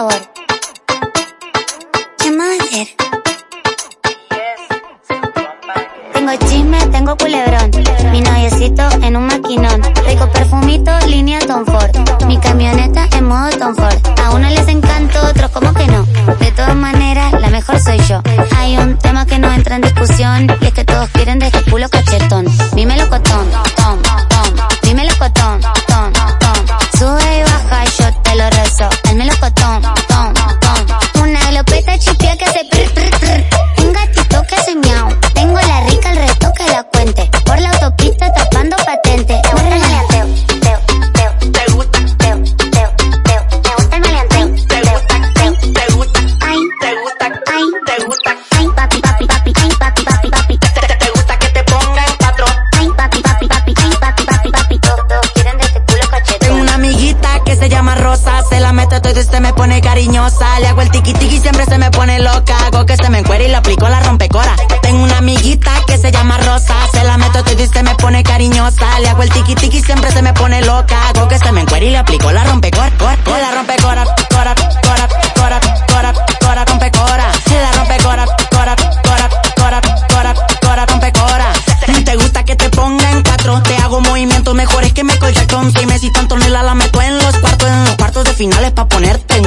sabor. ¿Qué más hacer? Tengo chisme, tengo culebrón. Mi noviecito en un maquinón. Rico perfumito, línea Tom Ford. Mi camioneta en modo Tom Ford. A uno les encanta, otros como que no. De todas maneras, la mejor soy yo. Hay un tema que no entra en discusión. Y es que todos quieren de este culo cachetón. Dímelo cotón, llama Rosa, se la meto todo y se me pone cariñosa. Le hago el tiki tiki y siempre se me pone loca. Hago que se me encuere y le aplico la rompecora. Tengo una amiguita que se llama Rosa, se la meto todo y se me pone cariñosa. Le hago el tiki tiki y siempre se me pone loca. Hago que se me encuere y le aplico la rompecora. Cora, cora, la rompecora, cora, cora, cora, Michael Jackson. Si Messi tanto la meto en los cuartos, en los cuartos de finales pa' ponerte